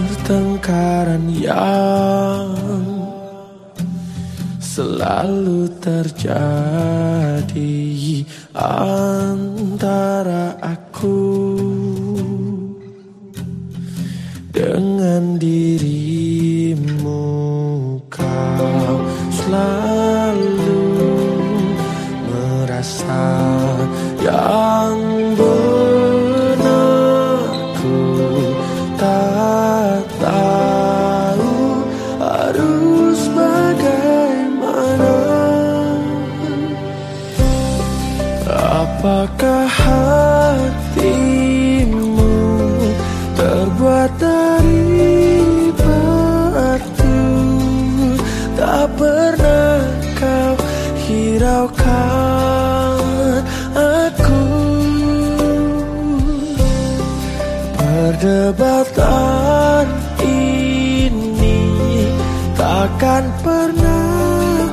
pertengkaran yang selalu terjadi antara aku dengan dirimu tahu harus bagaimana. Apakah hatimu terbuat dari batu? Tak pernah kau hiraukan aku. Perdebatan takkan pernah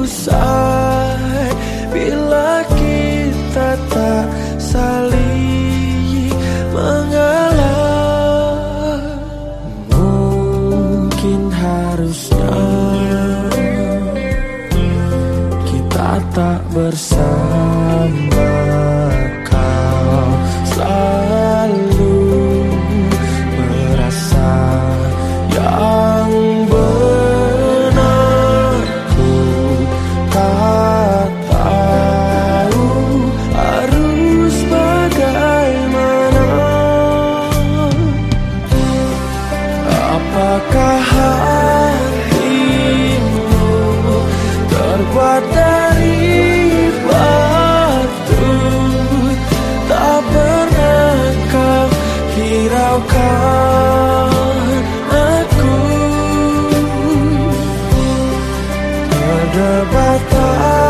usai bila kita tak saling mengalah. Mungkin harusnya kita tak bersama apakah hatimu terbuat dari batu? Tak pernah kau hiraukan aku? Perdebatan ini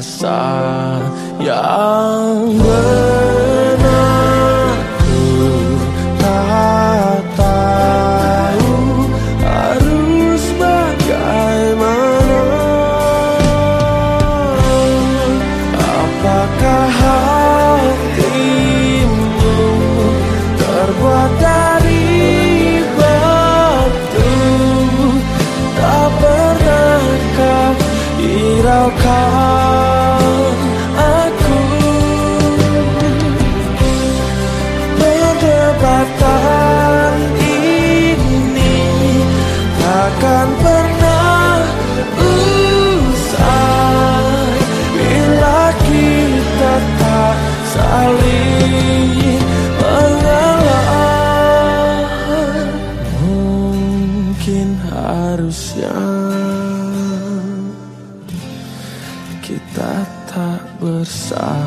I saw you. Takkan pernah usai Bila kita tak saling mengalah Mungkin harusnya kita tak bersama